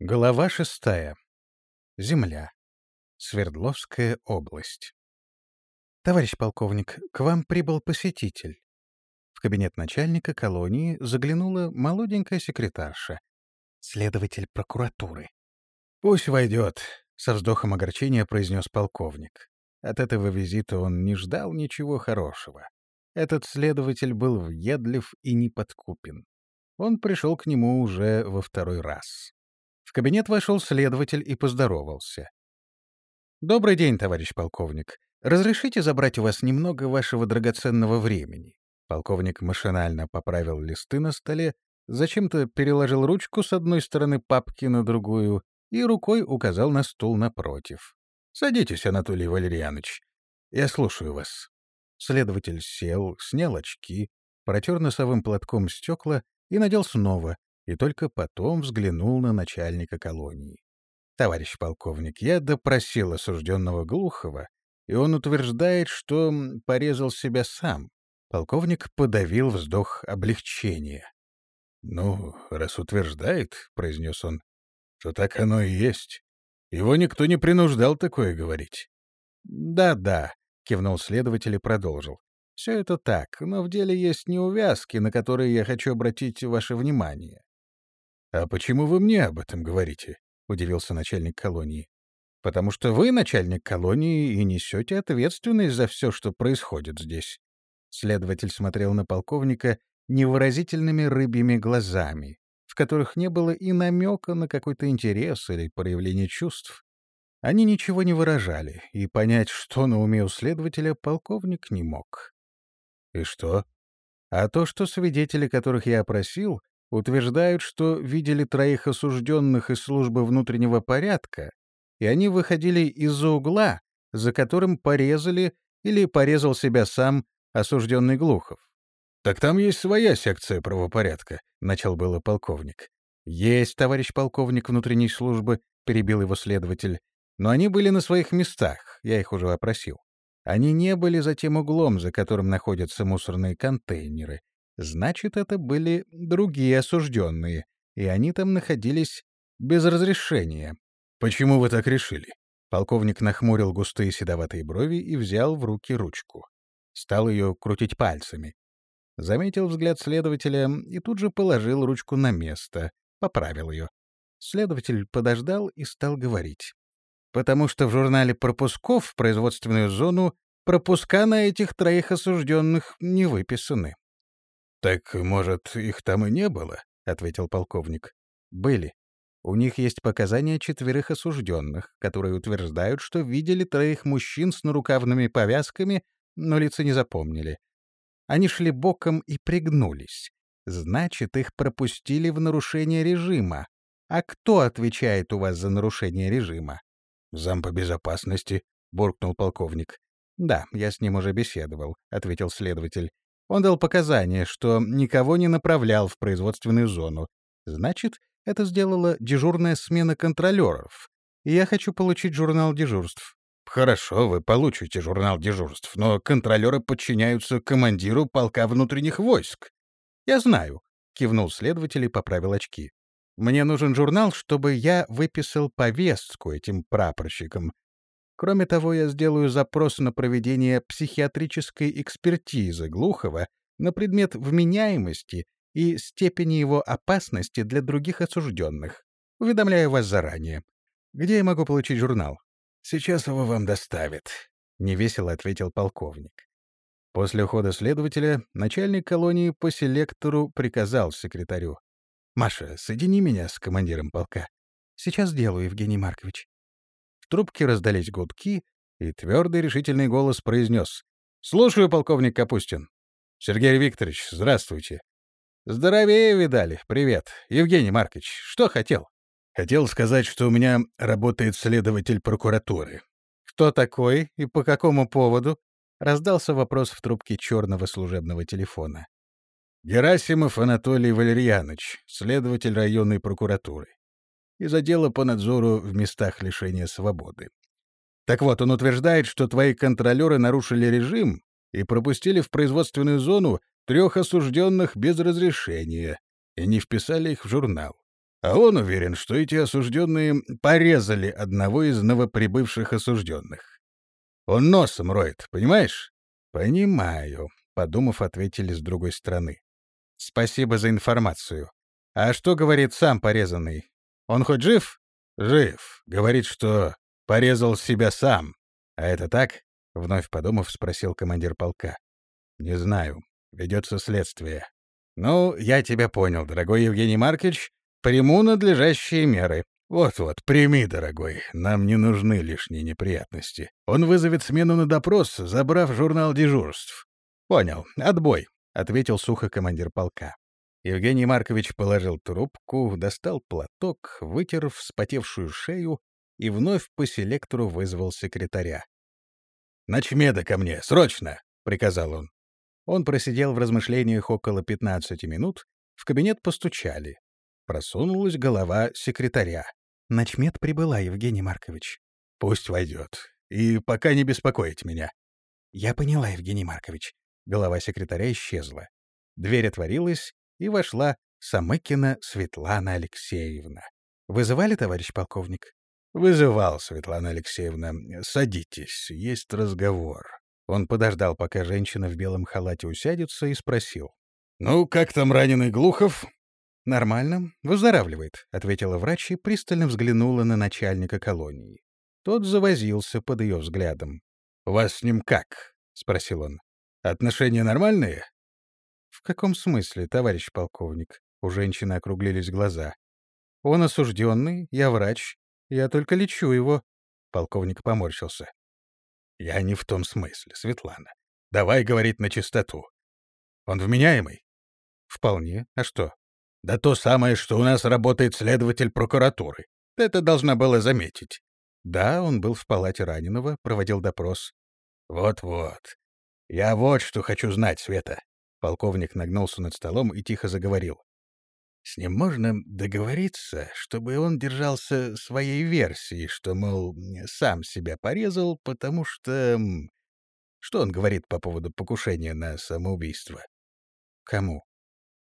Глава шестая. Земля. Свердловская область. Товарищ полковник, к вам прибыл посетитель. В кабинет начальника колонии заглянула молоденькая секретарша, следователь прокуратуры. «Пусть войдет», — со вздохом огорчения произнес полковник. От этого визита он не ждал ничего хорошего. Этот следователь был въедлив и неподкупен. Он пришел к нему уже во второй раз. В кабинет вошел следователь и поздоровался. «Добрый день, товарищ полковник. Разрешите забрать у вас немного вашего драгоценного времени?» Полковник машинально поправил листы на столе, зачем-то переложил ручку с одной стороны папки на другую и рукой указал на стул напротив. «Садитесь, Анатолий Валерьянович. Я слушаю вас». Следователь сел, снял очки, протер носовым платком стекла и надел снова, и только потом взглянул на начальника колонии. «Товарищ полковник, я допросил осужденного Глухова, и он утверждает, что порезал себя сам». Полковник подавил вздох облегчения. «Ну, раз утверждает, — произнес он, — то так оно и есть. Его никто не принуждал такое говорить». «Да-да», — кивнул следователь и продолжил. «Все это так, но в деле есть неувязки, на которые я хочу обратить ваше внимание. «А почему вы мне об этом говорите?» — удивился начальник колонии. «Потому что вы начальник колонии и несете ответственность за все, что происходит здесь». Следователь смотрел на полковника невыразительными рыбьими глазами, в которых не было и намека на какой-то интерес или проявление чувств. Они ничего не выражали, и понять, что на уме у следователя, полковник не мог. «И что?» «А то, что свидетели, которых я опросил, утверждают, что видели троих осужденных из службы внутреннего порядка, и они выходили из-за угла, за которым порезали или порезал себя сам осужденный Глухов. «Так там есть своя секция правопорядка», — начал было полковник. «Есть, товарищ полковник внутренней службы», — перебил его следователь. «Но они были на своих местах, я их уже опросил. Они не были за тем углом, за которым находятся мусорные контейнеры, Значит, это были другие осужденные, и они там находились без разрешения. «Почему вы так решили?» Полковник нахмурил густые седоватые брови и взял в руки ручку. Стал ее крутить пальцами. Заметил взгляд следователя и тут же положил ручку на место, поправил ее. Следователь подождал и стал говорить. «Потому что в журнале пропусков в производственную зону пропуска на этих троих осужденных не выписаны. «Так, может, их там и не было?» — ответил полковник. «Были. У них есть показания четверых осужденных, которые утверждают, что видели троих мужчин с нарукавными повязками, но лица не запомнили. Они шли боком и пригнулись. Значит, их пропустили в нарушение режима. А кто отвечает у вас за нарушение режима? — Зам по безопасности, — буркнул полковник. — Да, я с ним уже беседовал, — ответил следователь. Он дал показания, что никого не направлял в производственную зону. Значит, это сделала дежурная смена контролеров. И я хочу получить журнал дежурств. Хорошо, вы получите журнал дежурств, но контролеры подчиняются командиру полка внутренних войск. Я знаю, кивнул следователь и поправил очки. Мне нужен журнал, чтобы я выписал повестку этим прапорщикам, Кроме того, я сделаю запрос на проведение психиатрической экспертизы Глухова на предмет вменяемости и степени его опасности для других осужденных. Уведомляю вас заранее. Где я могу получить журнал? Сейчас его вам доставят, — невесело ответил полковник. После ухода следователя начальник колонии по селектору приказал секретарю. «Маша, соедини меня с командиром полка». «Сейчас делаю, Евгений Маркович» трубке раздались гудки, и твердый решительный голос произнес. «Слушаю, полковник Капустин». «Сергей Викторович, здравствуйте». «Здоровее видали. Привет. Евгений Маркович, что хотел?» «Хотел сказать, что у меня работает следователь прокуратуры». «Кто такой и по какому поводу?» — раздался вопрос в трубке черного служебного телефона. «Герасимов Анатолий Валерьянович, следователь районной прокуратуры из отдела по надзору в местах лишения свободы. Так вот, он утверждает, что твои контролеры нарушили режим и пропустили в производственную зону трех осужденных без разрешения и не вписали их в журнал. А он уверен, что эти осужденные порезали одного из новоприбывших осужденных. Он носом роет, понимаешь? Понимаю, подумав, ответили с другой стороны. Спасибо за информацию. А что говорит сам порезанный? Он хоть жив? Жив. Говорит, что порезал себя сам. А это так? Вновь подумав, спросил командир полка. Не знаю. Ведется следствие. Ну, я тебя понял, дорогой Евгений Маркович. Приму надлежащие меры. Вот-вот, прими, дорогой. Нам не нужны лишние неприятности. Он вызовет смену на допрос, забрав журнал дежурств. Понял. Отбой, ответил сухо командир полка. Евгений Маркович положил трубку, достал платок, вытер вспотевшую шею и вновь по селектору вызвал секретаря. «Начмеда ко мне, срочно!» — приказал он. Он просидел в размышлениях около 15 минут, в кабинет постучали. Просунулась голова секретаря. «Начмед прибыла, Евгений Маркович». «Пусть войдет. И пока не беспокоить меня». «Я поняла, Евгений Маркович». Голова секретаря исчезла. Дверь отворилась, и вошла Самыкина Светлана Алексеевна. «Вызывали, товарищ полковник?» «Вызывал, Светлана Алексеевна. Садитесь, есть разговор». Он подождал, пока женщина в белом халате усядется, и спросил. «Ну, как там раненый Глухов?» «Нормально. Выздоравливает», — ответила врач и пристально взглянула на начальника колонии. Тот завозился под ее взглядом. «У вас с ним как?» — спросил он. «Отношения нормальные?» «В каком смысле, товарищ полковник?» У женщины округлились глаза. «Он осужденный, я врач. Я только лечу его». Полковник поморщился. «Я не в том смысле, Светлана. Давай говорить на чистоту. Он вменяемый?» «Вполне. А что?» «Да то самое, что у нас работает следователь прокуратуры. Ты это должна была заметить». «Да, он был в палате раненого, проводил допрос». «Вот-вот. Я вот что хочу знать, Света. Полковник нагнулся над столом и тихо заговорил. С ним можно договориться, чтобы он держался своей версии, что, мол, сам себя порезал, потому что... Что он говорит по поводу покушения на самоубийство? Кому?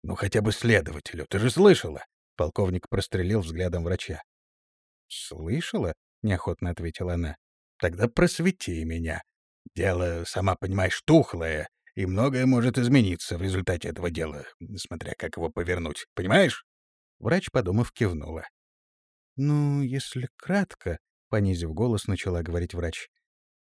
Ну, хотя бы следователю. Ты же слышала? Полковник прострелил взглядом врача. Слышала? Неохотно ответила она. Тогда просвети меня. Дело, сама понимаешь, тухлое и многое может измениться в результате этого дела, смотря как его повернуть. Понимаешь? Врач, подумав, кивнула. «Ну, если кратко», — понизив голос, начала говорить врач.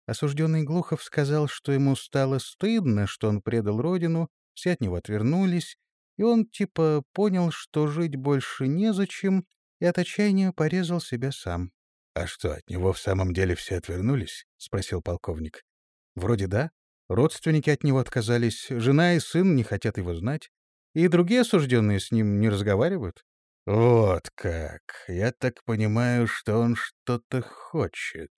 Осужденный Глухов сказал, что ему стало стыдно, что он предал родину, все от него отвернулись, и он типа понял, что жить больше незачем, и от отчаяния порезал себя сам. — А что, от него в самом деле все отвернулись? — спросил полковник. — Вроде да. Родственники от него отказались, жена и сын не хотят его знать, и другие осужденные с ним не разговаривают. Вот как. Я так понимаю, что он что-то хочет.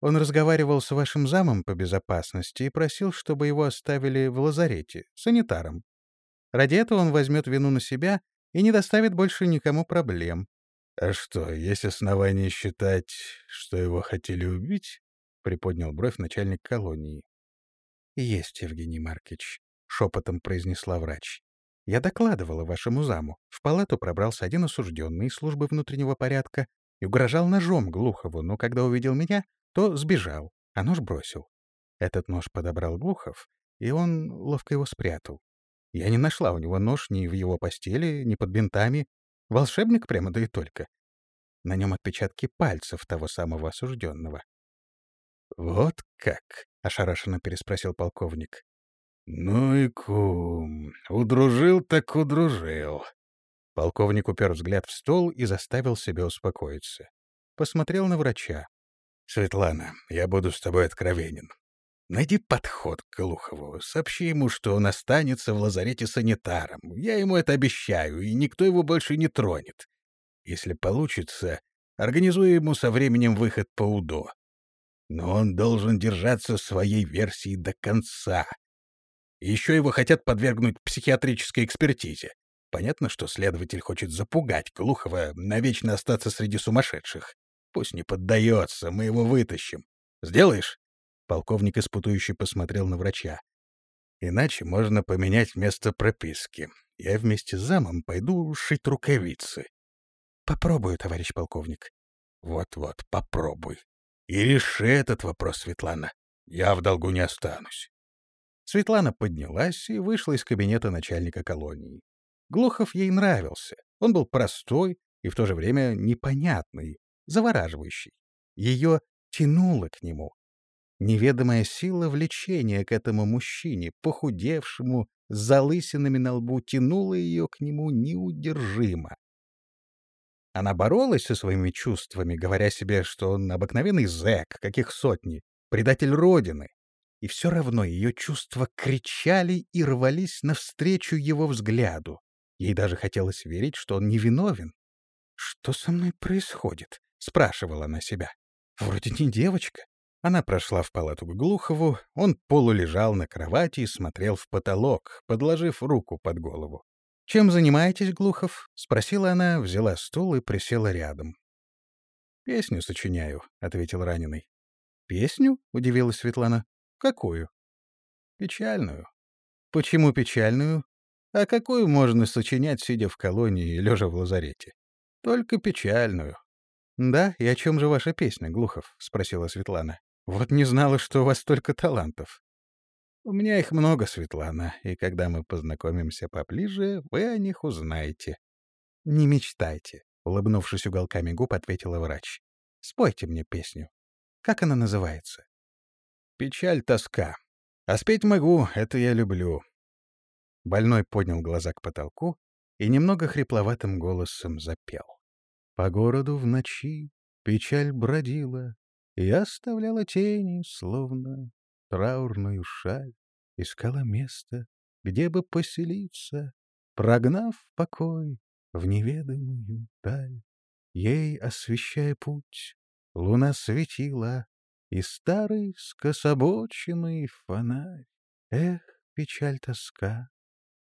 Он разговаривал с вашим замом по безопасности и просил, чтобы его оставили в лазарете, санитаром. Ради этого он возьмет вину на себя и не доставит больше никому проблем. А что, есть основания считать, что его хотели убить? Приподнял бровь начальник колонии. «Есть, Евгений Маркич», — шепотом произнесла врач. «Я докладывала вашему заму. В палату пробрался один осужденный из службы внутреннего порядка и угрожал ножом Глухову, но когда увидел меня, то сбежал, а нож бросил. Этот нож подобрал Глухов, и он ловко его спрятал. Я не нашла у него нож ни в его постели, ни под бинтами. Волшебник прямо да и только. На нем отпечатки пальцев того самого осужденного. «Вот как!» — ошарашенно переспросил полковник. «Ну и кум, удружил так удружил». Полковник упер взгляд в стол и заставил себя успокоиться. Посмотрел на врача. «Светлана, я буду с тобой откровенен. Найди подход к Глухову, сообщи ему, что он останется в лазарете санитаром. Я ему это обещаю, и никто его больше не тронет. Если получится, организуй ему со временем выход по УДО. Но он должен держаться своей версии до конца. еще его хотят подвергнуть психиатрической экспертизе. Понятно, что следователь хочет запугать Глухова, навечно остаться среди сумасшедших. Пусть не поддается, мы его вытащим. Сделаешь? Полковник испытующий посмотрел на врача. Иначе можно поменять место прописки. Я вместе с замом пойду шить рукавицы. Попробую, товарищ полковник. Вот-вот, попробуй. И реши этот вопрос, Светлана. Я в долгу не останусь. Светлана поднялась и вышла из кабинета начальника колонии. Глухов ей нравился. Он был простой и в то же время непонятный, завораживающий. Ее тянуло к нему. Неведомая сила влечения к этому мужчине, похудевшему, с залысинами на лбу, тянула ее к нему неудержимо. Она боролась со своими чувствами, говоря себе, что он обыкновенный зэк, каких сотни, предатель Родины. И все равно ее чувства кричали и рвались навстречу его взгляду. Ей даже хотелось верить, что он невиновен. «Что со мной происходит?» — спрашивала она себя. «Вроде не девочка». Она прошла в палату к Глухову, он полулежал на кровати и смотрел в потолок, подложив руку под голову. «Чем занимаетесь, Глухов?» — спросила она, взяла стул и присела рядом. «Песню сочиняю», — ответил раненый. «Песню?» — удивилась Светлана. «Какую?» «Печальную». «Почему печальную? А какую можно сочинять, сидя в колонии и лежа в лазарете?» «Только печальную». «Да, и о чем же ваша песня, Глухов?» — спросила Светлана. «Вот не знала, что у вас столько талантов». У меня их много, Светлана, и когда мы познакомимся поближе, вы о них узнаете. — Не мечтайте, — улыбнувшись уголками губ, ответила врач. — Спойте мне песню. Как она называется? — Печаль, тоска. А спеть могу, это я люблю. Больной поднял глаза к потолку и немного хрипловатым голосом запел. По городу в ночи печаль бродила и оставляла тени, словно траурную шаль искала место, где бы поселиться, прогнав покой в неведомую даль. Ей, освещая путь, луна светила, и старый скособоченный фонарь. Эх, печаль тоска,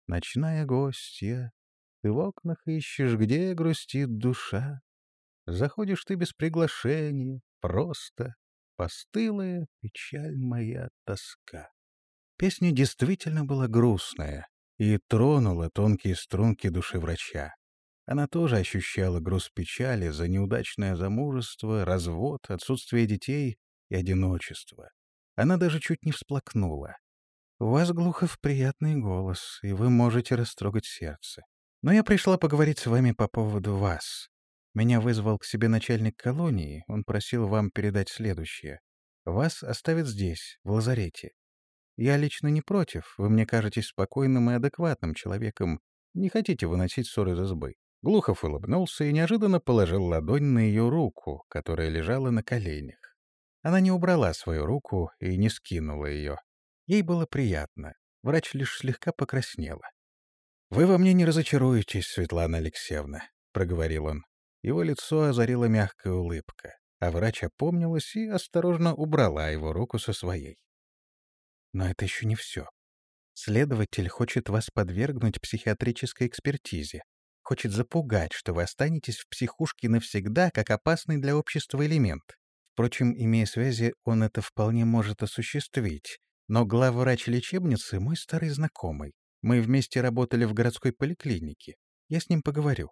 ночная гостья, ты в окнах ищешь, где грустит душа. Заходишь ты без приглашения, просто, постылая печаль моя тоска. Песня действительно была грустная и тронула тонкие струнки души врача. Она тоже ощущала груз печали за неудачное замужество, развод, отсутствие детей и одиночество. Она даже чуть не всплакнула. «У вас, Глухов, приятный голос, и вы можете растрогать сердце. Но я пришла поговорить с вами по поводу вас. Меня вызвал к себе начальник колонии, он просил вам передать следующее. Вас оставят здесь, в лазарете. Я лично не против, вы мне кажетесь спокойным и адекватным человеком. Не хотите выносить ссоры из избы. Глухов улыбнулся и неожиданно положил ладонь на ее руку, которая лежала на коленях. Она не убрала свою руку и не скинула ее. Ей было приятно. Врач лишь слегка покраснела. «Вы во мне не разочаруетесь, Светлана Алексеевна», — проговорил он. Его лицо озарила мягкая улыбка, а врач опомнилась и осторожно убрала его руку со своей. Но это еще не все. Следователь хочет вас подвергнуть психиатрической экспертизе. Хочет запугать, что вы останетесь в психушке навсегда, как опасный для общества элемент. Впрочем, имея связи, он это вполне может осуществить. Но главврач лечебницы — мой старый знакомый. Мы вместе работали в городской поликлинике. Я с ним поговорю.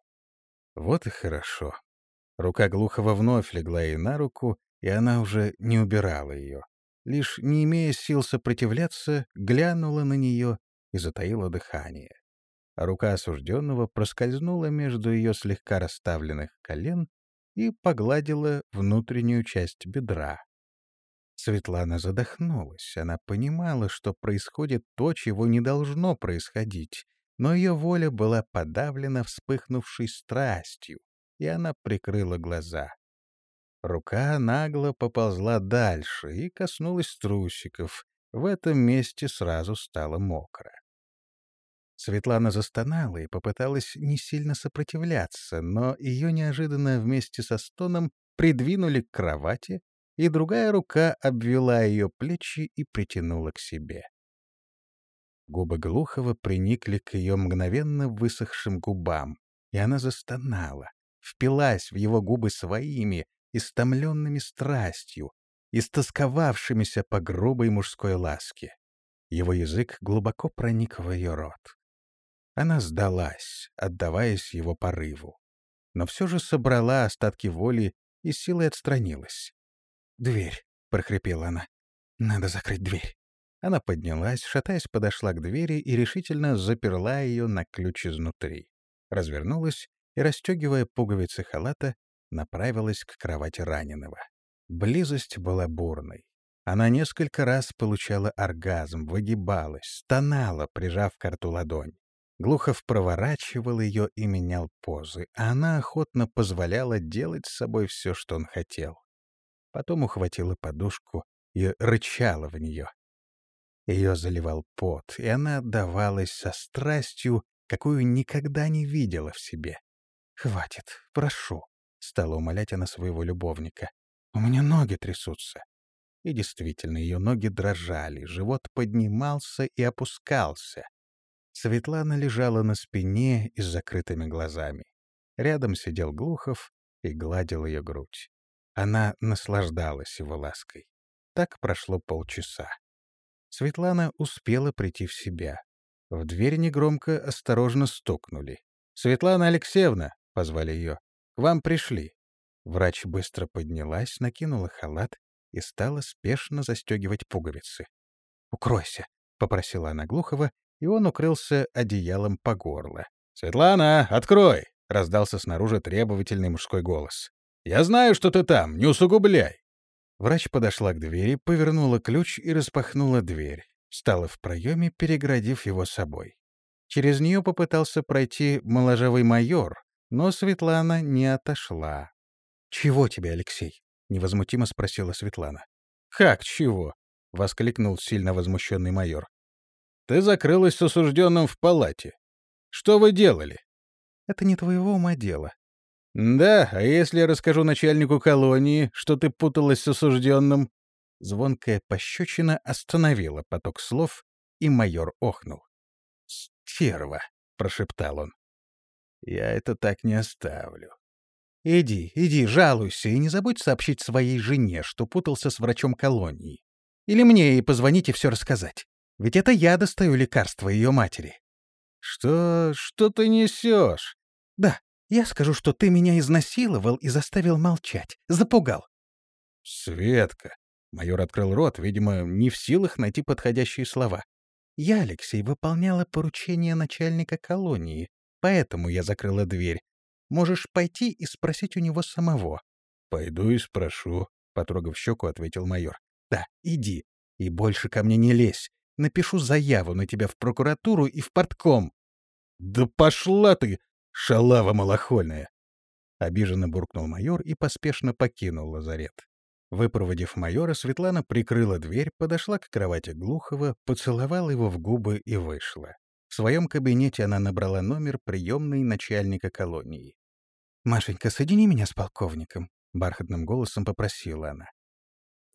Вот и хорошо. Рука Глухова вновь легла ей на руку, и она уже не убирала ее лишь не имея сил сопротивляться, глянула на нее и затаила дыхание. Рука осужденного проскользнула между ее слегка расставленных колен и погладила внутреннюю часть бедра. Светлана задохнулась. Она понимала, что происходит то, чего не должно происходить, но ее воля была подавлена вспыхнувшей страстью, и она прикрыла глаза. Рука нагло поползла дальше и коснулась трусиков. В этом месте сразу стало мокро. Светлана застонала и попыталась не сильно сопротивляться, но ее неожиданно вместе со стоном придвинули к кровати, и другая рука обвела ее плечи и притянула к себе. Губы Глухова приникли к ее мгновенно высохшим губам, и она застонала, впилась в его губы своими, истомленными страстью, истосковавшимися по грубой мужской ласке. Его язык глубоко проник в ее рот. Она сдалась, отдаваясь его порыву. но все же собрала остатки воли и силой отстранилась. «Дверь», — прохрипела она. «Надо закрыть дверь». Она поднялась, шатаясь, подошла к двери и решительно заперла ее на ключ изнутри. Развернулась и, расстегивая пуговицы халата, направилась к кровати раненого. Близость была бурной. Она несколько раз получала оргазм, выгибалась, стонала, прижав к рту ладонь. Глухов проворачивал ее и менял позы, а она охотно позволяла делать с собой все, что он хотел. Потом ухватила подушку и рычала в нее. Ее заливал пот, и она отдавалась со страстью, какую никогда не видела в себе. «Хватит, прошу», — стала умолять она своего любовника. «У меня ноги трясутся». И действительно, ее ноги дрожали, живот поднимался и опускался. Светлана лежала на спине и с закрытыми глазами. Рядом сидел Глухов и гладил ее грудь. Она наслаждалась его лаской. Так прошло полчаса. Светлана успела прийти в себя. В дверь негромко, осторожно стукнули. «Светлана Алексеевна!» — позвали ее. «К вам пришли». Врач быстро поднялась, накинула халат и стала спешно застегивать пуговицы. «Укройся», — попросила она Глухова и он укрылся одеялом по горло. «Светлана, открой!» — раздался снаружи требовательный мужской голос. «Я знаю, что ты там, не усугубляй!» Врач подошла к двери, повернула ключ и распахнула дверь. Встала в проеме, переградив его собой. Через нее попытался пройти моложавый майор, но Светлана не отошла. «Чего тебе, Алексей?» — невозмутимо спросила Светлана. «Как чего?» — воскликнул сильно возмущенный майор. Ты закрылась с осужденным в палате. Что вы делали? Это не твоего ума дело. Да, а если я расскажу начальнику колонии, что ты путалась с осужденным? Звонкая пощечина остановила поток слов, и майор охнул. «Стерва!» — прошептал он. «Я это так не оставлю». «Иди, иди, жалуйся, и не забудь сообщить своей жене, что путался с врачом колонии. Или мне ей позвонить и все рассказать. Ведь это я достаю лекарства ее матери. Что... что ты несешь? Да, я скажу, что ты меня изнасиловал и заставил молчать. Запугал. Светка. Майор открыл рот, видимо, не в силах найти подходящие слова. Я, Алексей, выполняла поручение начальника колонии, поэтому я закрыла дверь. Можешь пойти и спросить у него самого. — Пойду и спрошу, — потрогав щеку, ответил майор. — Да, иди. И больше ко мне не лезь. Напишу заяву на тебя в прокуратуру и в портком. — Да пошла ты, шалава малохольная! Обиженно буркнул майор и поспешно покинул лазарет. Выпроводив майора, Светлана прикрыла дверь, подошла к кровати Глухова, поцеловала его в губы и вышла. В своем кабинете она набрала номер приемной начальника колонии. «Машенька, соедини меня с полковником», — бархатным голосом попросила она.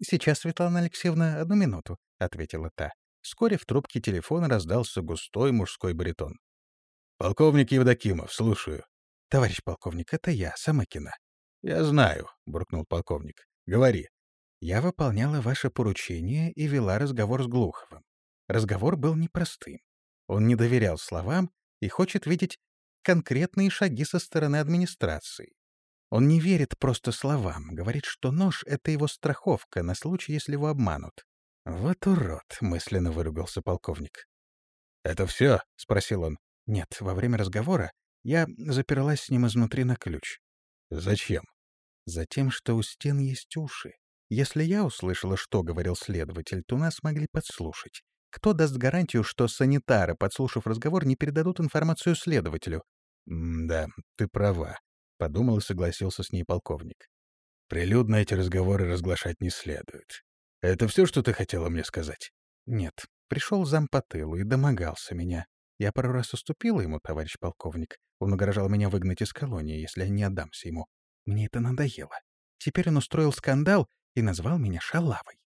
«Сейчас, Светлана Алексеевна, одну минуту», — ответила та. Вскоре в трубке телефона раздался густой мужской баритон. «Полковник Евдокимов, слушаю». «Товарищ полковник, это я, Самыкина». «Я знаю», — буркнул полковник. «Говори». «Я выполняла ваше поручение и вела разговор с Глуховым. Разговор был непростым. Он не доверял словам и хочет видеть конкретные шаги со стороны администрации. Он не верит просто словам, говорит, что нож — это его страховка на случай, если его обманут. «Вот урод!» — мысленно выругался полковник. «Это все?» — спросил он. «Нет, во время разговора я запиралась с ним изнутри на ключ». «Зачем?» «Затем, что у стен есть уши. Если я услышала, что говорил следователь, то нас могли подслушать. Кто даст гарантию, что санитары, подслушав разговор, не передадут информацию следователю?» «Да, ты права», — подумал и согласился с ней полковник. «Прилюдно эти разговоры разглашать не следует. Это все, что ты хотела мне сказать? Нет. Пришел зам по тылу и домогался меня. Я пару раз уступила ему, товарищ полковник. Он угрожал меня выгнать из колонии, если я не отдамся ему. Мне это надоело. Теперь он устроил скандал и назвал меня шалавой.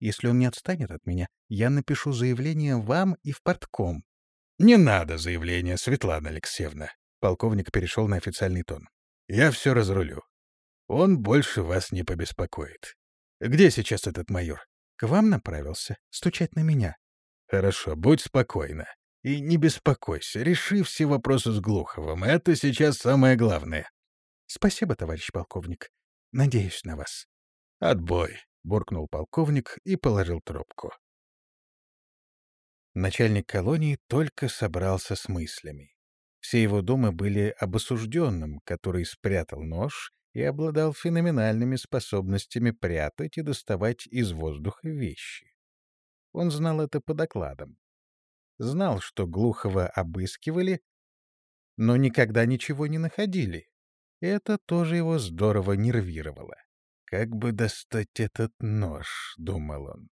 Если он не отстанет от меня, я напишу заявление вам и в портком. — Не надо заявления, Светлана Алексеевна. Полковник перешел на официальный тон. — Я все разрулю. Он больше вас не побеспокоит. Где сейчас этот майор? К вам направился. Стучать на меня. Хорошо, будь спокойна. И не беспокойся, реши все вопросы с Глуховым. Это сейчас самое главное. — Спасибо, товарищ полковник. Надеюсь на вас. — Отбой, — буркнул полковник и положил трубку. Начальник колонии только собрался с мыслями. Все его думы были об осужденном, который спрятал нож и обладал феноменальными способностями прятать и доставать из воздуха вещи. Он знал это по докладам. Знал, что Глухова обыскивали, но никогда ничего не находили. Это тоже его здорово нервировало. «Как бы достать этот нож?» — думал он.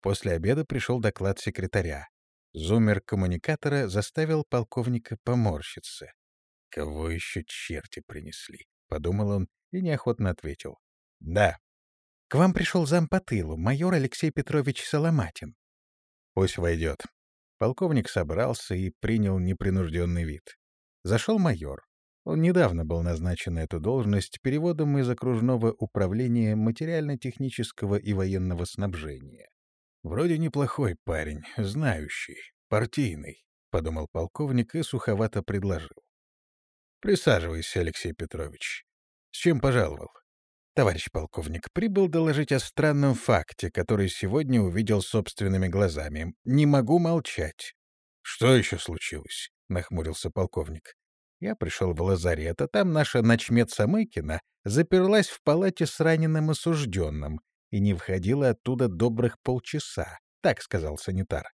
После обеда пришел доклад секретаря. Зумер коммуникатора заставил полковника поморщиться. «Кого еще черти принесли?» — подумал он и неохотно ответил. «Да». «К вам пришел зам по тылу, майор Алексей Петрович Соломатин». «Пусть войдет». Полковник собрался и принял непринужденный вид. Зашел майор. Он недавно был назначен на эту должность переводом из окружного управления материально-технического и военного снабжения. «Вроде неплохой парень, знающий, партийный», — подумал полковник и суховато предложил. «Присаживайся, Алексей Петрович. С чем пожаловал?» «Товарищ полковник, прибыл доложить о странном факте, который сегодня увидел собственными глазами. Не могу молчать». «Что еще случилось?» — нахмурился полковник. Я пришел в лазарет, а там наша ночмед Самыкина заперлась в палате с раненым осужденным и не входила оттуда добрых полчаса, так сказал санитар.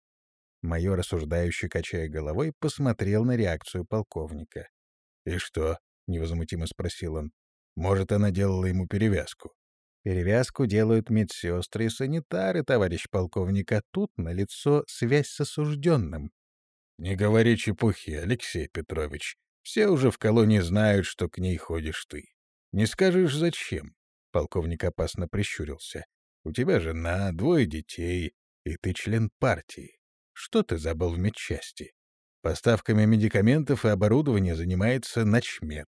Майор, осуждающий, качая головой, посмотрел на реакцию полковника. — И что? — невозмутимо спросил он. — Может, она делала ему перевязку? — Перевязку делают медсестры и санитары, товарищ полковник, а тут налицо связь с осужденным. — Не говори чепухи, Алексей Петрович, все уже в колонии знают, что к ней ходишь ты. Не скажешь, зачем?» Полковник опасно прищурился. «У тебя жена, двое детей, и ты член партии. Что ты забыл в медчасти? Поставками медикаментов и оборудования занимается начмед.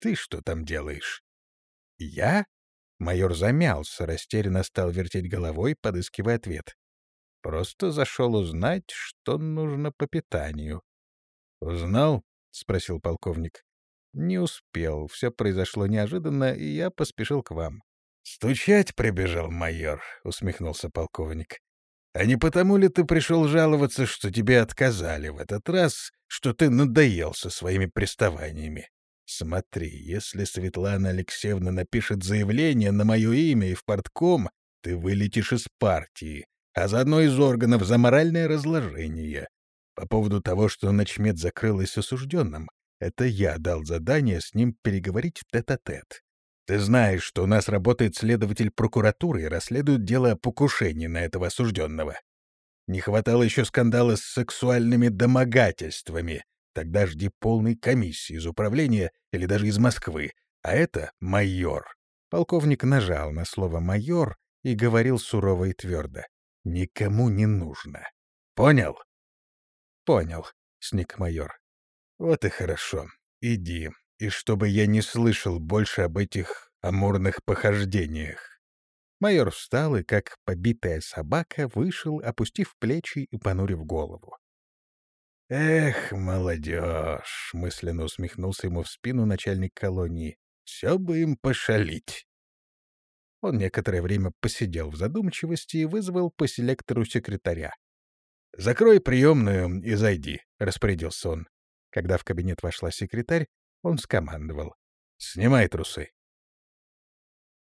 Ты что там делаешь?» «Я?» Майор замялся, растерянно стал вертеть головой, подыскивая ответ. «Просто зашел узнать, что нужно по питанию». «Узнал?» — спросил полковник. «Не успел. Все произошло неожиданно, и я поспешил к вам». «Стучать прибежал майор», — усмехнулся полковник. «А не потому ли ты пришел жаловаться, что тебе отказали в этот раз, что ты надоел со своими приставаниями? Смотри, если Светлана Алексеевна напишет заявление на мое имя и в портком, ты вылетишь из партии, а заодно из органов за моральное разложение. По поводу того, что начмет закрылась осужденным, это я дал задание с ним переговорить тет-а-тет. -тет. Ты знаешь, что у нас работает следователь прокуратуры и расследует дело о покушении на этого осужденного. Не хватало еще скандала с сексуальными домогательствами. Тогда жди полной комиссии из управления или даже из Москвы. А это майор. Полковник нажал на слово «майор» и говорил сурово и твердо. «Никому не нужно. Понял?» «Понял», — сник майор. «Вот и хорошо. Иди, и чтобы я не слышал больше об этих амурных похождениях». Майор встал и, как побитая собака, вышел, опустив плечи и понурив голову. «Эх, молодежь!» — мысленно усмехнулся ему в спину начальник колонии. «Все бы им пошалить!» Он некоторое время посидел в задумчивости и вызвал по селектору секретаря. «Закрой приемную и зайди», — распорядился он. Когда в кабинет вошла секретарь, он скомандовал. «Снимай трусы».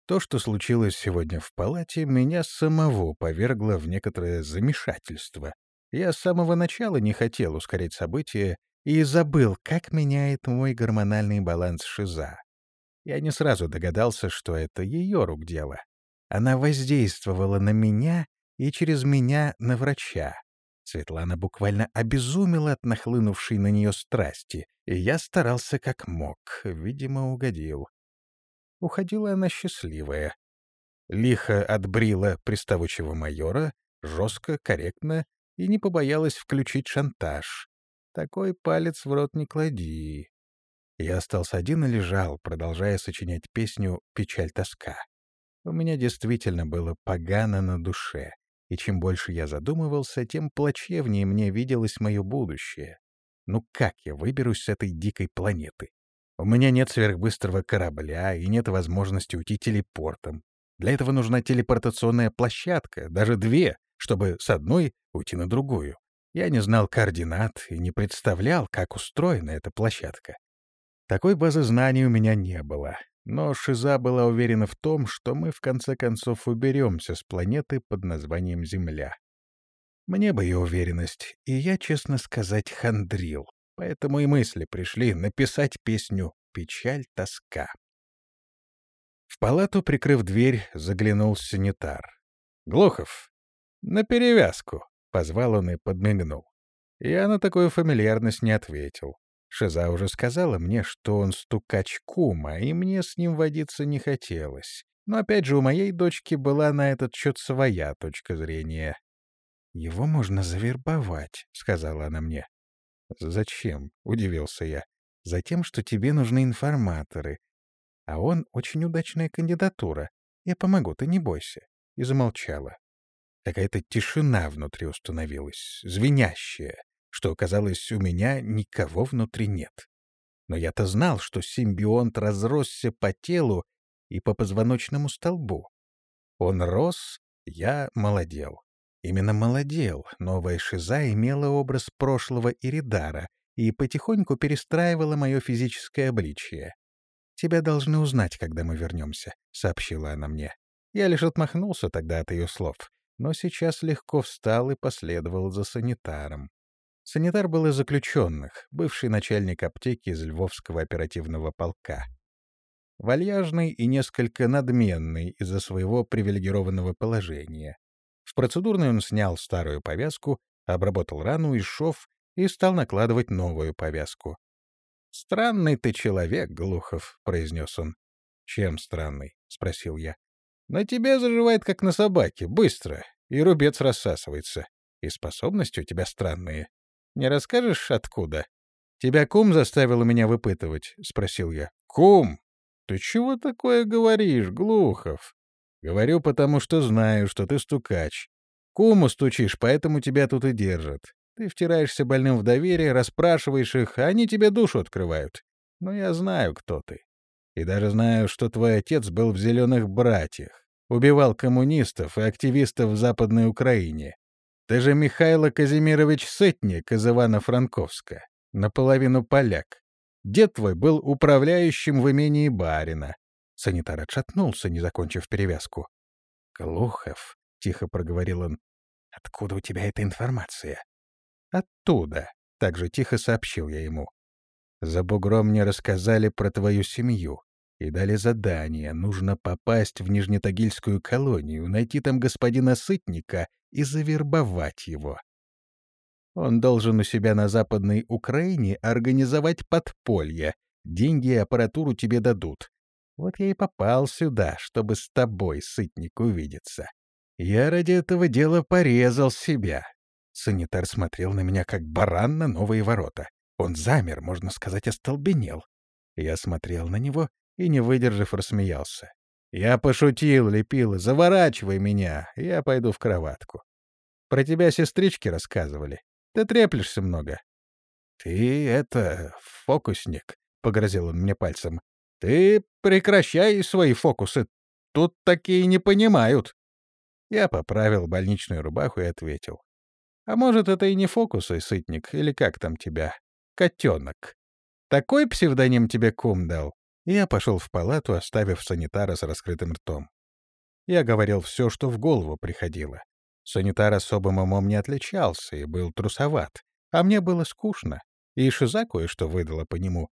То, что случилось сегодня в палате, меня самого повергло в некоторое замешательство. Я с самого начала не хотел ускорить события и забыл, как меняет мой гормональный баланс шиза. Я не сразу догадался, что это ее рук дело. Она воздействовала на меня и через меня на врача. Светлана буквально обезумела от нахлынувшей на нее страсти, и я старался как мог, видимо, угодил. Уходила она счастливая. Лихо отбрила приставучего майора, жестко, корректно, и не побоялась включить шантаж. Такой палец в рот не клади. Я остался один и лежал, продолжая сочинять песню «Печаль-тоска». У меня действительно было погано на душе и чем больше я задумывался, тем плачевнее мне виделось мое будущее. Ну как я выберусь с этой дикой планеты? У меня нет сверхбыстрого корабля и нет возможности уйти телепортом. Для этого нужна телепортационная площадка, даже две, чтобы с одной уйти на другую. Я не знал координат и не представлял, как устроена эта площадка. Такой базы знаний у меня не было, но Шиза была уверена в том, что мы в конце концов уберемся с планеты под названием Земля. Мне бы ее уверенность, и я, честно сказать, хандрил, поэтому и мысли пришли написать песню «Печаль, тоска». В палату, прикрыв дверь, заглянул санитар. «Глухов, на перевязку!» — позвал он и подмигнул. Я на такую фамильярность не ответил. Шиза уже сказала мне, что он стукач кума, и мне с ним водиться не хотелось. Но опять же, у моей дочки была на этот счет своя точка зрения. «Его можно завербовать», — сказала она мне. «Зачем?» — удивился я. «Затем, что тебе нужны информаторы. А он очень удачная кандидатура. Я помогу, ты не бойся». И замолчала. Какая-то тишина внутри установилась, звенящая, что, казалось, у меня никого внутри нет. Но я-то знал, что симбионт разросся по телу и по позвоночному столбу. Он рос, я молодел. Именно молодел, новая шиза имела образ прошлого Иридара и потихоньку перестраивала мое физическое обличие. «Тебя должны узнать, когда мы вернемся», — сообщила она мне. Я лишь отмахнулся тогда от ее слов но сейчас легко встал и последовал за санитаром. Санитар был из заключенных, бывший начальник аптеки из Львовского оперативного полка. Вальяжный и несколько надменный из-за своего привилегированного положения. В процедурной он снял старую повязку, обработал рану из шов и стал накладывать новую повязку. «Странный ты человек, Глухов», — произнес он. «Чем странный?» — спросил я. На тебе заживает, как на собаке, быстро, и рубец рассасывается. И способности у тебя странные. Не расскажешь, откуда? Тебя кум заставил меня выпытывать, — спросил я. Кум? Ты чего такое говоришь, Глухов? Говорю, потому что знаю, что ты стукач. Куму стучишь, поэтому тебя тут и держат. Ты втираешься больным в доверие, расспрашиваешь их, а они тебе душу открывают. Но я знаю, кто ты. И даже знаю, что твой отец был в «Зеленых братьях», убивал коммунистов и активистов в Западной Украине. Ты же Михайло Казимирович Сытник из Ивано-Франковска, наполовину поляк. Дед твой был управляющим в имении барина. Санитар отшатнулся, не закончив перевязку. «Глухов», — тихо проговорил он, — «откуда у тебя эта информация?» «Оттуда», — также тихо сообщил я ему. «За бугром мне рассказали про твою семью и дали задание. Нужно попасть в Нижнетагильскую колонию, найти там господина Сытника и завербовать его. Он должен у себя на Западной Украине организовать подполье. Деньги и аппаратуру тебе дадут. Вот я и попал сюда, чтобы с тобой, Сытник, увидеться. Я ради этого дела порезал себя. Санитар смотрел на меня, как баран на новые ворота. Он замер, можно сказать, остолбенел. Я смотрел на него и, не выдержав, рассмеялся. «Я пошутил, Лепила, заворачивай меня, я пойду в кроватку. Про тебя сестрички рассказывали. Ты треплешься много». «Ты это... фокусник», — погрозил он мне пальцем. «Ты прекращай свои фокусы. Тут такие не понимают». Я поправил больничную рубаху и ответил. «А может, это и не фокусы, сытник, или как там тебя? Котенок. Такой псевдоним тебе кум дал?» Я пошел в палату, оставив санитара с раскрытым ртом. Я говорил все, что в голову приходило. Санитар особым умом не отличался и был трусоват, а мне было скучно, и Шиза кое-что выдала по нему.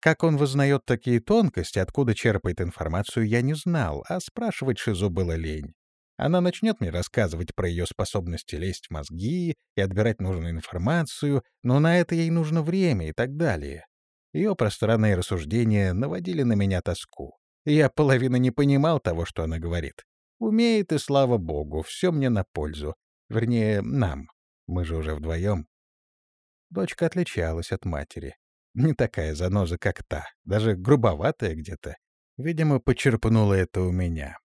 Как он вызнает такие тонкости, откуда черпает информацию, я не знал, а спрашивать Шизу было лень. Она начнет мне рассказывать про ее способности лезть в мозги и отбирать нужную информацию, но на это ей нужно время и так далее. Ее пространные рассуждения наводили на меня тоску. Я половину не понимал того, что она говорит. Умеет, и слава богу, все мне на пользу. Вернее, нам. Мы же уже вдвоем. Дочка отличалась от матери. Не такая заноза, как та, даже грубоватая где-то. Видимо, почерпнула это у меня.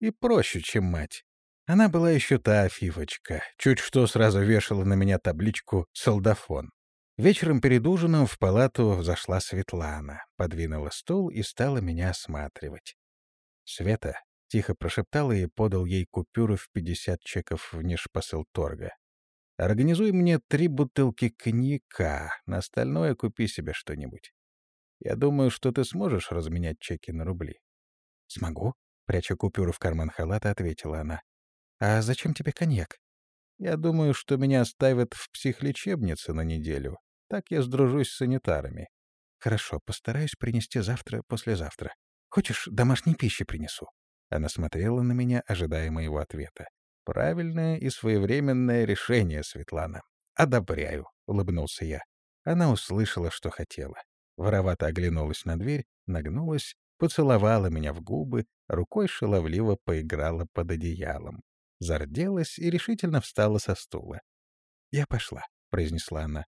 И проще, чем мать. Она была еще та фифочка, чуть что сразу вешала на меня табличку «Солдафон». Вечером перед ужином в палату зашла Светлана, подвинула стул и стала меня осматривать. «Света», — тихо прошептала и подал ей купюры в 50 чеков внешпосыл торга. «Организуй мне три бутылки коньяка, на остальное купи себе что-нибудь. Я думаю, что ты сможешь разменять чеки на рубли». «Смогу», — пряча купюру в карман халата, ответила она. «А зачем тебе коньяк?» «Я думаю, что меня оставят в психлечебнице на неделю. Так я сдружусь с санитарами. Хорошо, постараюсь принести завтра-послезавтра. Хочешь, домашней пищи принесу?» Она смотрела на меня, ожидая моего ответа. «Правильное и своевременное решение, Светлана. Одобряю», — улыбнулся я. Она услышала, что хотела. Воровато оглянулась на дверь, нагнулась, поцеловала меня в губы, рукой шаловливо поиграла под одеялом. Зарделась и решительно встала со стула. «Я пошла», — произнесла она.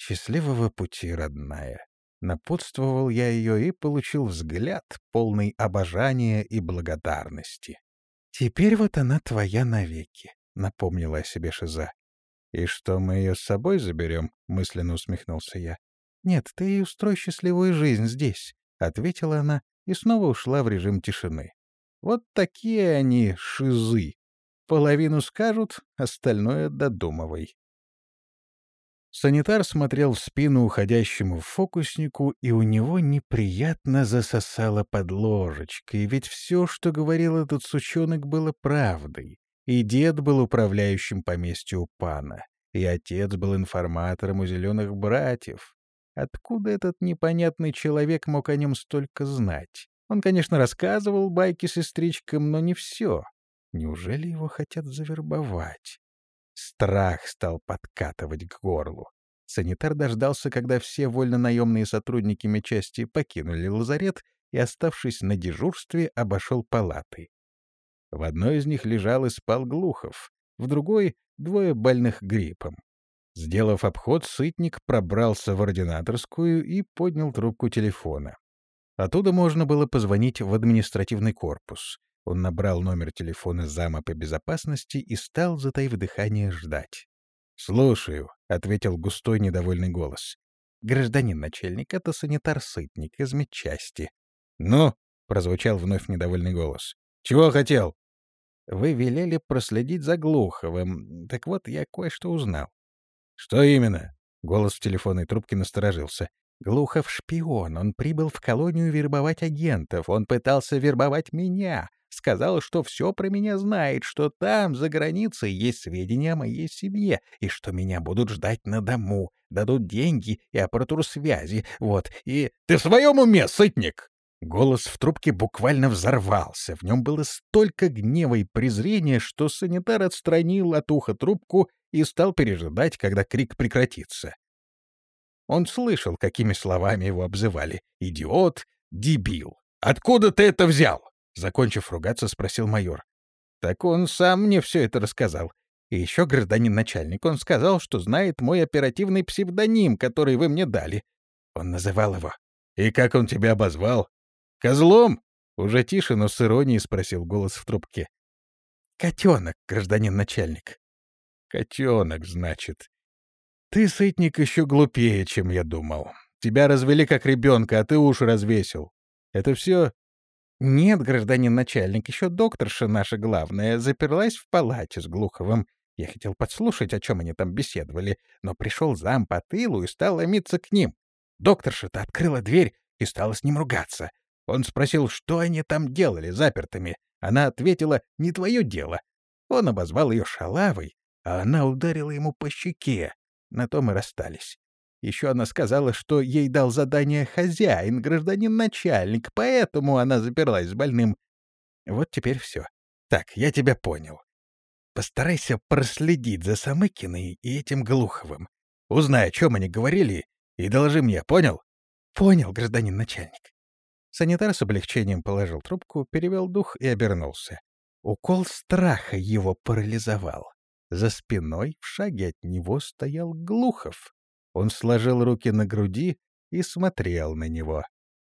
«Счастливого пути, родная!» Напутствовал я ее и получил взгляд, полный обожания и благодарности. «Теперь вот она твоя навеки», — напомнила о себе Шиза. «И что, мы ее с собой заберем?» — мысленно усмехнулся я. «Нет, ты ей устрой счастливую жизнь здесь», — ответила она и снова ушла в режим тишины. «Вот такие они, шизы. Половину скажут, остальное додумывай». Санитар смотрел в спину уходящему фокуснику, и у него неприятно засосало под ложечкой, ведь все, что говорил этот сучонок, было правдой. И дед был управляющим поместью пана, и отец был информатором у зеленых братьев. Откуда этот непонятный человек мог о нем столько знать? Он, конечно, рассказывал байки сестричкам, но не все. Неужели его хотят завербовать? Страх стал подкатывать к горлу. Санитар дождался, когда все вольно-наемные сотрудники медчасти покинули лазарет и, оставшись на дежурстве, обошел палаты. В одной из них лежал и спал Глухов, в другой — двое больных гриппом. Сделав обход, сытник пробрался в ординаторскую и поднял трубку телефона. Оттуда можно было позвонить в административный корпус. Он набрал номер телефона зама по безопасности и стал, затаив дыхание, ждать. «Слушаю», — ответил густой недовольный голос. «Гражданин начальник, это санитар-сытник из медчасти». «Ну?» — прозвучал вновь недовольный голос. «Чего хотел?» «Вы велели проследить за Глуховым. Так вот, я кое-что узнал». «Что именно?» — голос в телефонной трубке насторожился. «Глухов шпион. Он прибыл в колонию вербовать агентов. Он пытался вербовать меня. Сказал, что все про меня знает, что там, за границей, есть сведения о моей семье, и что меня будут ждать на дому, дадут деньги и аппаратуру связи, вот, и... — Ты в своем уме, сытник? Голос в трубке буквально взорвался. В нем было столько гнева и презрения, что санитар отстранил от уха трубку и стал пережидать, когда крик прекратится. Он слышал, какими словами его обзывали. «Идиот», «дебил». «Откуда ты это взял?» Закончив ругаться, спросил майор. Так он сам мне все это рассказал. И еще гражданин начальник, он сказал, что знает мой оперативный псевдоним, который вы мне дали. Он называл его. И как он тебя обозвал? Козлом? Уже тише, но с иронией спросил голос в трубке. Котенок, гражданин начальник. Котенок, значит. Ты, сытник, еще глупее, чем я думал. Тебя развели как ребенка, а ты уши развесил. Это все «Нет, гражданин начальник, еще докторша наша главная заперлась в палате с Глуховым. Я хотел подслушать, о чем они там беседовали, но пришел зам по тылу и стал ломиться к ним. Докторша-то открыла дверь и стала с ним ругаться. Он спросил, что они там делали запертыми. Она ответила, не твое дело. Он обозвал ее шалавой, а она ударила ему по щеке. На том и расстались. Еще она сказала, что ей дал задание хозяин, гражданин-начальник, поэтому она заперлась с больным. Вот теперь все. Так, я тебя понял. Постарайся проследить за Самыкиной и этим Глуховым. Узнай, о чем они говорили, и доложи мне, понял? Понял, гражданин начальник. Санитар с облегчением положил трубку, перевел дух и обернулся. Укол страха его парализовал. За спиной, в шаге от него, стоял Глухов. Он сложил руки на груди и смотрел на него.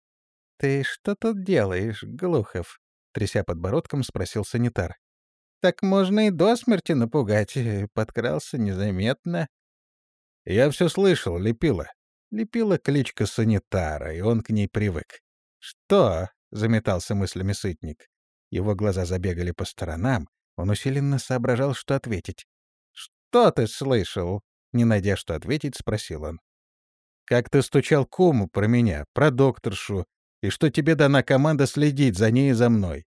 — Ты что тут делаешь, Глухов? — тряся подбородком, спросил санитар. — Так можно и до смерти напугать. Подкрался незаметно. Я все слышал, лепила. Лепила кличка санитара, и он к ней привык. «Что?» — заметался мыслями сытник. Его глаза забегали по сторонам, он усиленно соображал, что ответить. «Что ты слышал?» — не найдя что ответить, спросил он. «Как ты стучал куму про меня, про докторшу, и что тебе дана команда следить за ней и за мной.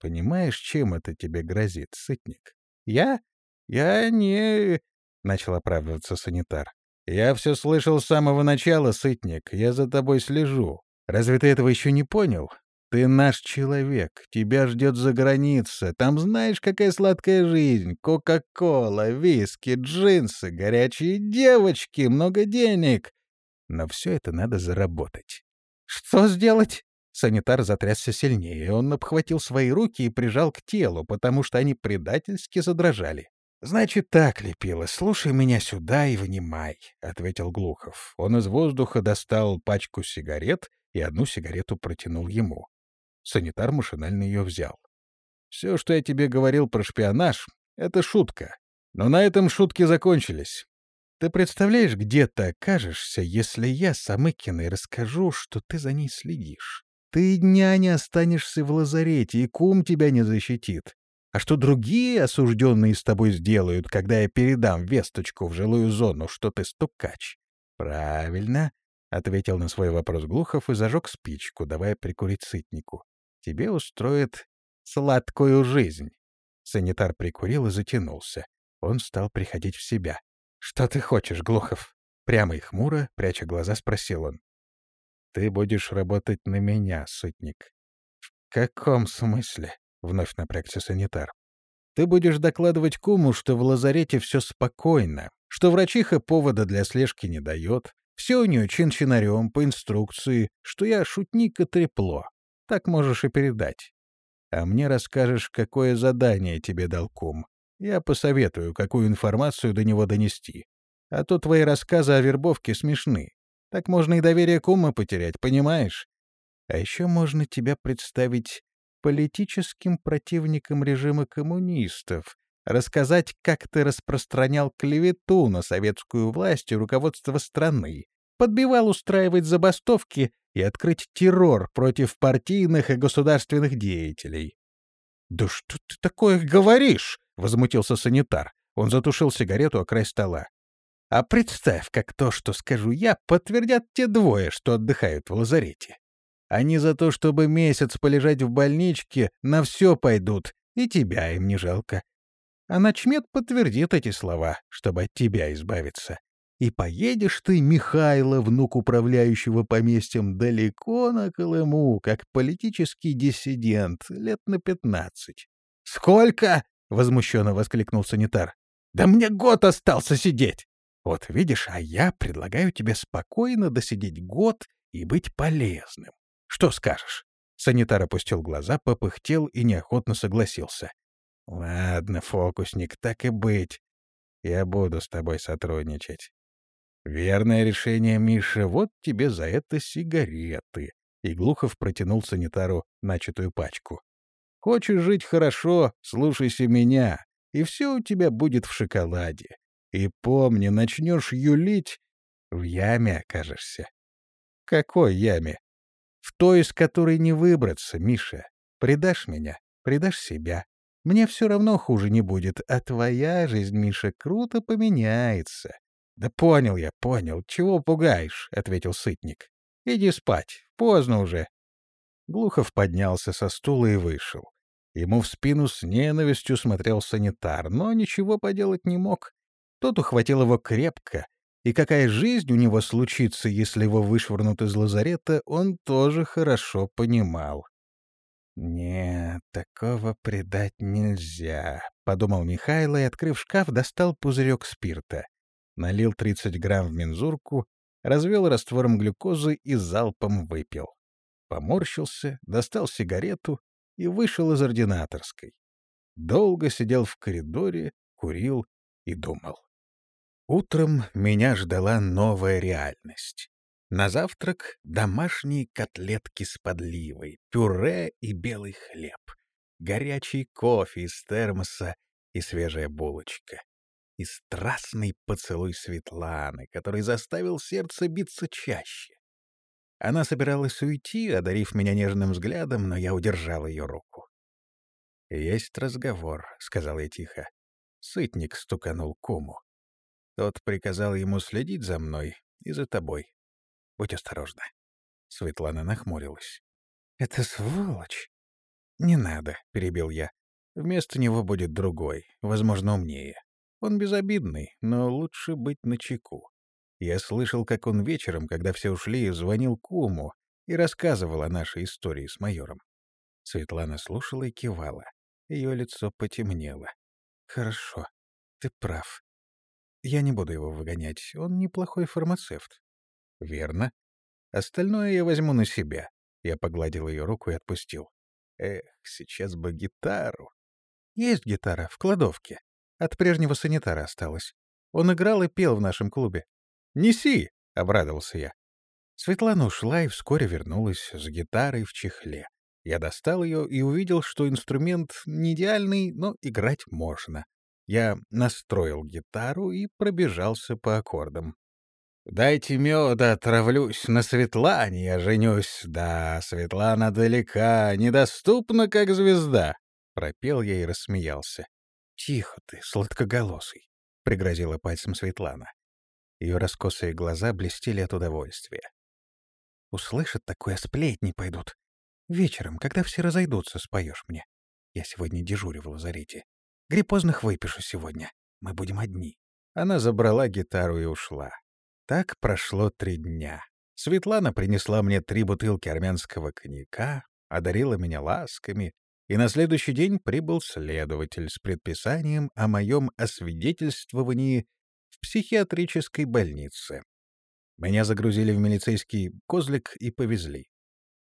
Понимаешь, чем это тебе грозит, сытник? Я? Я не... — начал оправдываться санитар. «Я все слышал с самого начала, сытник. Я за тобой слежу. Разве ты этого еще не понял? Ты наш человек. Тебя ждет за граница. Там знаешь, какая сладкая жизнь. Кока-кола, виски, джинсы, горячие девочки, много денег. Но все это надо заработать. Что сделать? Санитар затрясся сильнее. Он обхватил свои руки и прижал к телу, потому что они предательски задрожали. «Значит так, Лепила, слушай меня сюда и внимай», — ответил Глухов. Он из воздуха достал пачку сигарет и одну сигарету протянул ему. Санитар машинально ее взял. «Все, что я тебе говорил про шпионаж, — это шутка. Но на этом шутки закончились. Ты представляешь, где ты окажешься, если я, Самыкиной, расскажу, что ты за ней следишь? Ты дня не останешься в лазарете, и кум тебя не защитит. А что другие осужденные с тобой сделают, когда я передам весточку в жилую зону, что ты стукач? — Правильно, — ответил на свой вопрос Глухов и зажег спичку, давая прикурить сытнику. — Тебе устроит сладкую жизнь. Санитар прикурил и затянулся. Он стал приходить в себя. — Что ты хочешь, Глухов? Прямо и хмуро, пряча глаза, спросил он. — Ты будешь работать на меня, сытник. — В каком смысле? — вновь напрягся санитар. «Ты будешь докладывать куму, что в лазарете все спокойно, что врачиха повода для слежки не дает, все у нее чин-чинарем, по инструкции, что я шутник и трепло. Так можешь и передать. А мне расскажешь, какое задание тебе дал кум. Я посоветую, какую информацию до него донести. А то твои рассказы о вербовке смешны. Так можно и доверие кума потерять, понимаешь? А еще можно тебя представить политическим противником режима коммунистов, рассказать, как ты распространял клевету на советскую власть и руководство страны, подбивал устраивать забастовки и открыть террор против партийных и государственных деятелей. — Да что ты такое говоришь? — возмутился санитар. Он затушил сигарету о край стола. — А представь, как то, что скажу я, подтвердят те двое, что отдыхают в лазарете. Они за то, чтобы месяц полежать в больничке, на все пойдут, и тебя им не жалко. А начмет подтвердит эти слова, чтобы от тебя избавиться. И поедешь ты, Михайло, внук управляющего поместьем, далеко на Колыму, как политический диссидент, лет на пятнадцать. — Сколько? — возмущенно воскликнул санитар. — Да мне год остался сидеть! Вот видишь, а я предлагаю тебе спокойно досидеть год и быть полезным. Что скажешь?» Санитар опустил глаза, попыхтел и неохотно согласился. «Ладно, фокусник, так и быть. Я буду с тобой сотрудничать. Верное решение, Миша, вот тебе за это сигареты». И Глухов протянул санитару начатую пачку. «Хочешь жить хорошо, слушайся меня, и все у тебя будет в шоколаде. И помни, начнешь юлить, в яме окажешься». «Какой яме?» В той, из которой не выбраться, Миша. Предашь меня, предашь себя. Мне все равно хуже не будет, а твоя жизнь, Миша, круто поменяется. — Да понял я, понял. Чего пугаешь? — ответил сытник. — Иди спать. Поздно уже. Глухов поднялся со стула и вышел. Ему в спину с ненавистью смотрел санитар, но ничего поделать не мог. Тот ухватил его крепко, и какая жизнь у него случится, если его вышвырнут из лазарета, он тоже хорошо понимал. «Нет, такого предать нельзя», — подумал Михайло и, открыв шкаф, достал пузырек спирта. Налил 30 грамм в мензурку, развел раствором глюкозы и залпом выпил. Поморщился, достал сигарету и вышел из ординаторской. Долго сидел в коридоре, курил и думал. Утром меня ждала новая реальность. На завтрак домашние котлетки с подливой, пюре и белый хлеб, горячий кофе из термоса и свежая булочка. И страстный поцелуй Светланы, который заставил сердце биться чаще. Она собиралась уйти, одарив меня нежным взглядом, но я удержал ее руку. «Есть разговор», — сказал я тихо. Сытник стуканул куму. Тот приказал ему следить за мной и за тобой. Будь осторожна. Светлана нахмурилась. «Это сволочь!» «Не надо», — перебил я. «Вместо него будет другой, возможно, умнее. Он безобидный, но лучше быть начеку. Я слышал, как он вечером, когда все ушли, звонил куму и рассказывал о нашей истории с майором. Светлана слушала и кивала. Ее лицо потемнело. «Хорошо, ты прав. Я не буду его выгонять, он неплохой фармацевт». «Верно. Остальное я возьму на себя». Я погладил ее руку и отпустил. «Эх, сейчас бы гитару». «Есть гитара, в кладовке. От прежнего санитара осталось. Он играл и пел в нашем клубе. «Неси!» — обрадовался я. Светлана ушла и вскоре вернулась с гитарой в чехле. Я достал ее и увидел, что инструмент не идеальный, но играть можно. Я настроил гитару и пробежался по аккордам. «Дайте меда, отравлюсь, на Светлане я женюсь. Да, Светлана далека, недоступна, как звезда!» Пропел я и рассмеялся. «Тихо ты, сладкоголосый!» — пригрозила пальцем Светлана. Ее раскосые глаза блестели от удовольствия. «Услышат такое, сплетни пойдут. Вечером, когда все разойдутся, споешь мне. Я сегодня дежурю в лазарете. Гриппозных выпишу сегодня. Мы будем одни». Она забрала гитару и ушла. Так прошло три дня. Светлана принесла мне три бутылки армянского коньяка, одарила меня ласками, и на следующий день прибыл следователь с предписанием о моем освидетельствовании психиатрической больнице. Меня загрузили в милицейский козлик и повезли.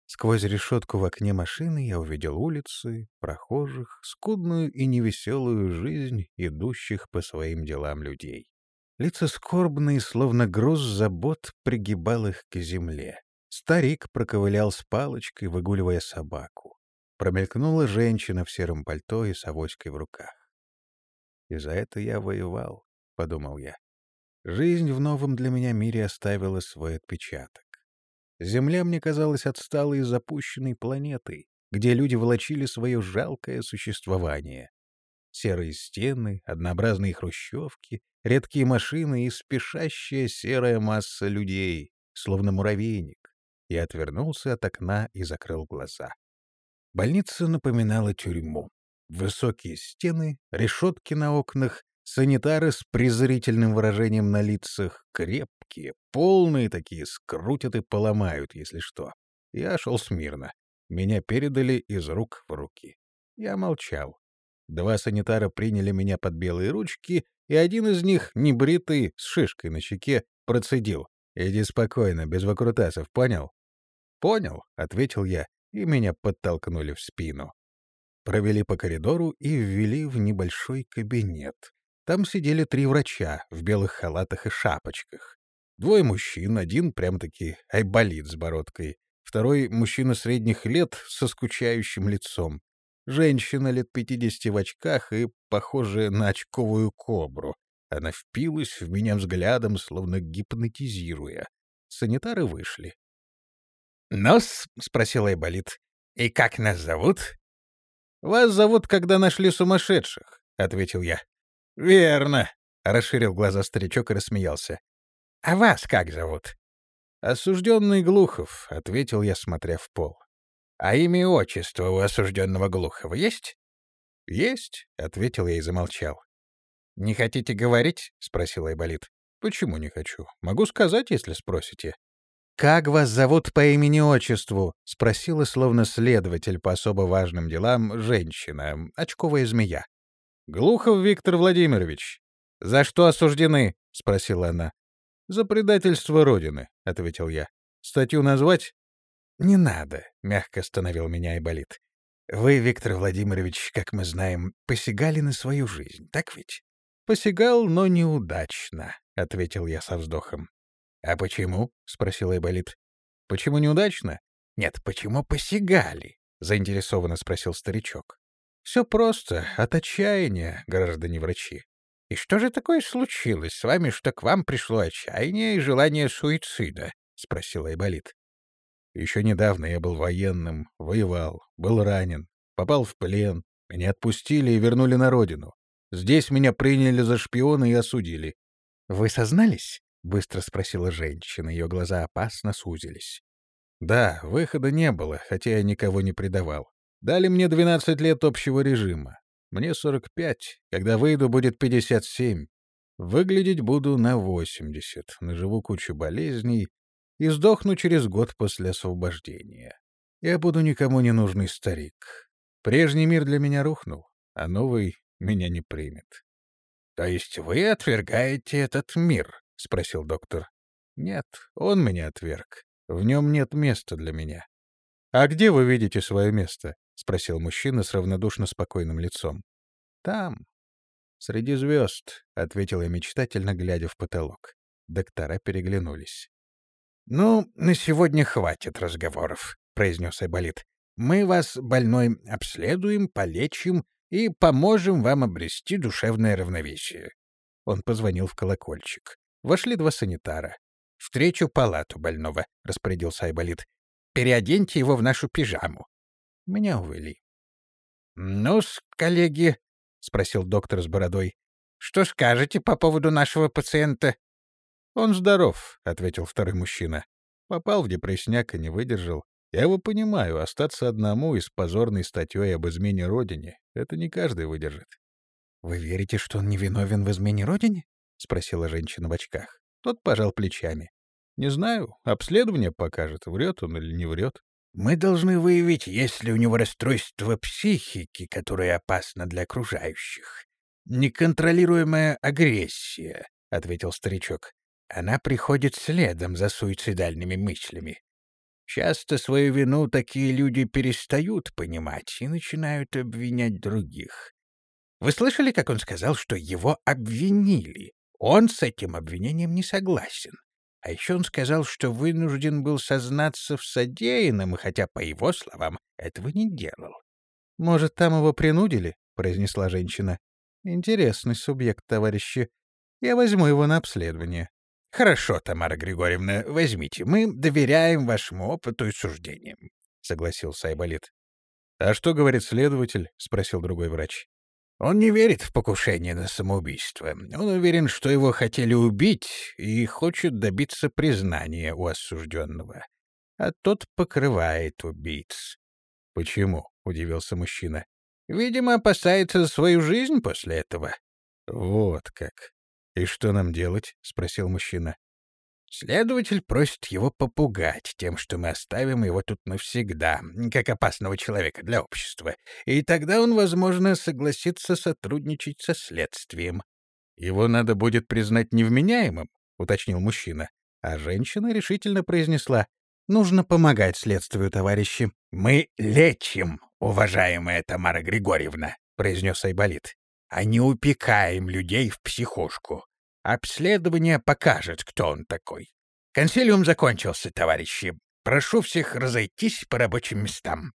Сквозь решетку в окне машины я увидел улицы, прохожих, скудную и невеселую жизнь идущих по своим делам людей. Лица скорбные, словно груз забот, пригибал их к земле. Старик проковылял с палочкой, выгуливая собаку. Промелькнула женщина в сером пальто и с авоськой в руках. «И за это я воевал», — подумал я. Жизнь в новом для меня мире оставила свой отпечаток. Земля мне казалась отсталой и запущенной планетой, где люди волочили свое жалкое существование. Серые стены, однообразные хрущевки, редкие машины и спешащая серая масса людей, словно муравейник. Я отвернулся от окна и закрыл глаза. Больница напоминала тюрьму. Высокие стены, решетки на окнах Санитары с презрительным выражением на лицах, крепкие, полные такие, скрутят и поломают, если что. Я шел смирно. Меня передали из рук в руки. Я молчал. Два санитара приняли меня под белые ручки, и один из них, небритый, с шишкой на щеке, процедил. «Иди спокойно, без выкрутасов, понял?» «Понял», — ответил я, и меня подтолкнули в спину. Провели по коридору и ввели в небольшой кабинет. Там сидели три врача в белых халатах и шапочках. Двое мужчин, один прям-таки айболит с бородкой, второй — мужчина средних лет со скучающим лицом, женщина лет пятидесяти в очках и похожая на очковую кобру. Она впилась в меня взглядом, словно гипнотизируя. Санитары вышли. «Нос?» — спросил Айболит. «И как нас зовут?» «Вас зовут, когда нашли сумасшедших», — ответил я. «Верно», — расширил глаза старичок и рассмеялся. «А вас как зовут?» «Осужденный Глухов», — ответил я, смотря в пол. «А имя и отчество у осужденного Глухова есть?» «Есть», — ответил я и замолчал. «Не хотите говорить?» — спросил Айболит. «Почему не хочу? Могу сказать, если спросите». «Как вас зовут по имени-отчеству?» — спросила, словно следователь по особо важным делам, женщина, очковая змея. «Глухов Виктор Владимирович, за что осуждены?» — спросила она. «За предательство Родины», — ответил я. «Статью назвать?» «Не надо», — мягко остановил меня Айболит. «Вы, Виктор Владимирович, как мы знаем, посягали на свою жизнь, так ведь?» «Посягал, но неудачно», — ответил я со вздохом. «А почему?» — спросил Айболит. «Почему неудачно?» «Нет, почему посягали?» — заинтересованно спросил старичок. Все просто, от отчаяния, граждане врачи. И что же такое случилось с вами, что к вам пришло отчаяние и желание суицида? — спросил Айболит. Еще недавно я был военным, воевал, был ранен, попал в плен, меня отпустили и вернули на родину. Здесь меня приняли за шпиона и осудили. — Вы сознались? — быстро спросила женщина, ее глаза опасно сузились. — Да, выхода не было, хотя я никого не предавал. Дали мне 12 лет общего режима. Мне 45, когда выйду, будет 57. Выглядеть буду на 80, наживу кучу болезней и сдохну через год после освобождения. Я буду никому не нужный старик. Прежний мир для меня рухнул, а новый меня не примет. — То есть вы отвергаете этот мир? — спросил доктор. — Нет, он меня отверг. В нем нет места для меня. — А где вы видите свое место? — спросил мужчина с равнодушно спокойным лицом. — Там, среди звезд, — ответил я мечтательно, глядя в потолок. Доктора переглянулись. «Ну, на сегодня хватит разговоров», — произнес Айболит. «Мы вас, больной, обследуем, полечим и поможем вам обрести душевное равновесие». Он позвонил в колокольчик. Вошли два санитара. «Встречу палату больного», — распорядился Айболит. «Переоденьте его в нашу пижаму». Меня увели. «Ну-с, коллеги», — спросил доктор с бородой, — «что скажете по поводу нашего пациента?» «Он здоров», — ответил второй мужчина. «Попал в депрессняк и не выдержал. Я его понимаю, остаться одному и с позорной статьей об измене родине — это не каждый выдержит». «Вы верите, что он невиновен в измене родине?» — спросила женщина в очках. Тот пожал плечами. «Не знаю. Обследование покажет, врет он или не врет». «Мы должны выявить, есть ли у него расстройство психики, которое опасно для окружающих. Неконтролируемая агрессия», — ответил старичок. Она приходит следом за суицидальными мыслями. Часто свою вину такие люди перестают понимать и начинают обвинять других. Вы слышали, как он сказал, что его обвинили? Он с этим обвинением не согласен. А еще он сказал, что вынужден был сознаться в содеянном, хотя, по его словам, этого не делал. «Может, там его принудили?» — произнесла женщина. «Интересный субъект, товарищи. Я возьму его на обследование». «Хорошо, Тамара Григорьевна, возьмите. Мы доверяем вашему опыту и суждениям», — согласился Айболит. «А что говорит следователь?» — спросил другой врач. «Он не верит в покушение на самоубийство. Он уверен, что его хотели убить и хочет добиться признания у осужденного. А тот покрывает убийц». «Почему?» — удивился мужчина. «Видимо, опасается за свою жизнь после этого». «Вот как. «И что нам делать?» — спросил мужчина. Следователь просит его попугать тем, что мы оставим его тут навсегда, как опасного человека для общества, и тогда он, возможно, согласится сотрудничать со следствием. «Его надо будет признать невменяемым», — уточнил мужчина, а женщина решительно произнесла, «Нужно помогать следствию, товарищи». «Мы лечим, уважаемая Тамара Григорьевна», — произнес Айболит а не упекаем людей в психушку. Обследование покажет, кто он такой. Консилиум закончился, товарищи. Прошу всех разойтись по рабочим местам.